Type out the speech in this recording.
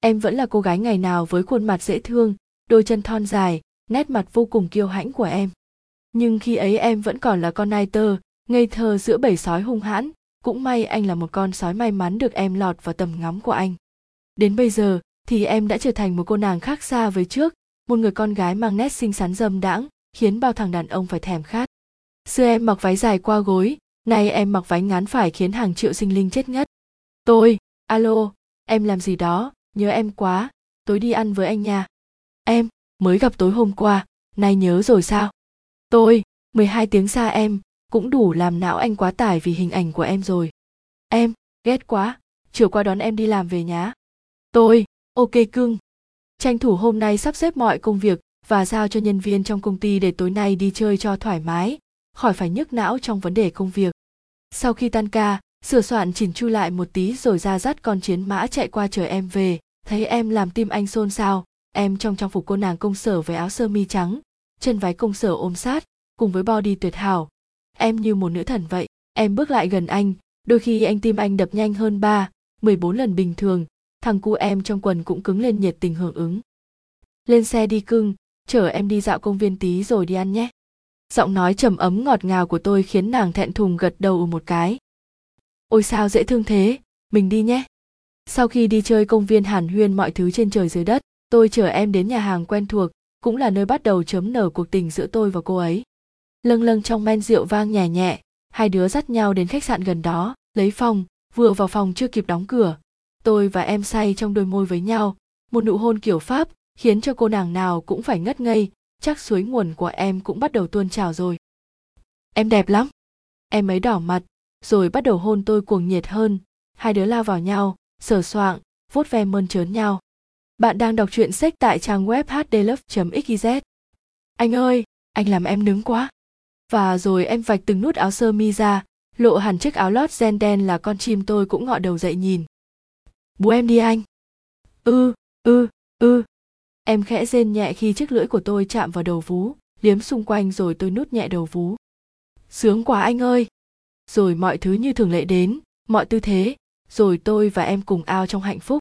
em vẫn là cô gái ngày nào với khuôn mặt dễ thương, đôi chân thon dài, nét mặt vô cùng kiêu hãnh của em. Nhưng khi ấy em vẫn còn là con nai tơ ngây thơ giữa bầy sói hung hãn, cũng may anh là một con sói may mắn được em lọt vào tầm ngắm của anh. Đến bây giờ, thì em đã trở thành một cô nàng khác xa với trước, một người con gái mang nét xinh xắn dâm đãng, khiến bao thằng đàn ông phải thèm khát. Xưa em mặc váy dài qua gối, nay em mặc váy ngắn phải khiến hàng triệu sinh linh chết ngất. Tôi, alo, em làm gì đó? Nhớ em quá tối đi ăn với anh nha. Em, mới gặp tối hôm qua, nay nhớ rồi sao? Tôi 12 tiếng xa em, cũng đủ làm não anh quá tải vì hình ảnh của em rồi. Em, ghét quá, chiều qua đón em đi làm về nhá. Tôi, ok cưng. Tranh thủ hôm nay sắp xếp mọi công việc và giao cho nhân viên trong công ty để tối nay đi chơi cho thoải mái, khỏi phải nhức não trong vấn đề công việc. Sau khi tan ca, sửa soạn chỉnh chu lại một tí rồi ra dắt con chiến mã chạy qua chờ em về thấy em làm tim anh xôn xao, em trong trang phục cô nàng công sở với áo sơ mi trắng, chân váy công sở ôm sát, cùng với body tuyệt hảo. Em như một nữ thần vậy, em bước lại gần anh, đôi khi anh tim anh đập nhanh hơn ba, mười bốn lần bình thường, thằng cu em trong quần cũng cứng lên nhiệt tình hưởng ứng. Lên xe đi cưng, chở em đi dạo công viên tí rồi đi ăn nhé. Giọng nói trầm ấm ngọt ngào của tôi khiến nàng thẹn thùng gật đầu một cái. Ôi sao dễ thương thế, mình đi nhé sau khi đi chơi công viên hàn huyên mọi thứ trên trời dưới đất, tôi chở em đến nhà hàng quen thuộc, cũng là nơi bắt đầu chấm nở cuộc tình giữa tôi và cô ấy. Lâng lâng trong men rượu vang nhẹ nhẹ, hai đứa dắt nhau đến khách sạn gần đó, lấy phòng, vừa vào phòng chưa kịp đóng cửa. Tôi và em say trong đôi môi với nhau, một nụ hôn kiểu pháp, khiến cho cô nàng nào cũng phải ngất ngây, chắc suối nguồn của em cũng bắt đầu tuôn trào rồi. Em đẹp lắm. Em ấy đỏ mặt, rồi bắt đầu hôn tôi cuồng nhiệt hơn. Hai đứa lao vào nhau sờ soạng, vuốt ve mơn trớn nhau. Bạn đang đọc truyện sách tại trang web hdlove.xyz anh ơi, anh làm em nứng quá. Và rồi em vạch từng nút áo sơ mi ra, lộ hẳn chiếc áo lót gen đen là con chim tôi cũng ngọ đầu dậy nhìn. Bố em đi anh. Ư ư ư. Em khẽ rên nhẹ khi chiếc lưỡi của tôi chạm vào đầu vú, liếm xung quanh rồi tôi nút nhẹ đầu vú. Sướng quá anh ơi. Rồi mọi thứ như thường lệ đến, mọi tư thế rồi tôi và em cùng ao trong hạnh phúc.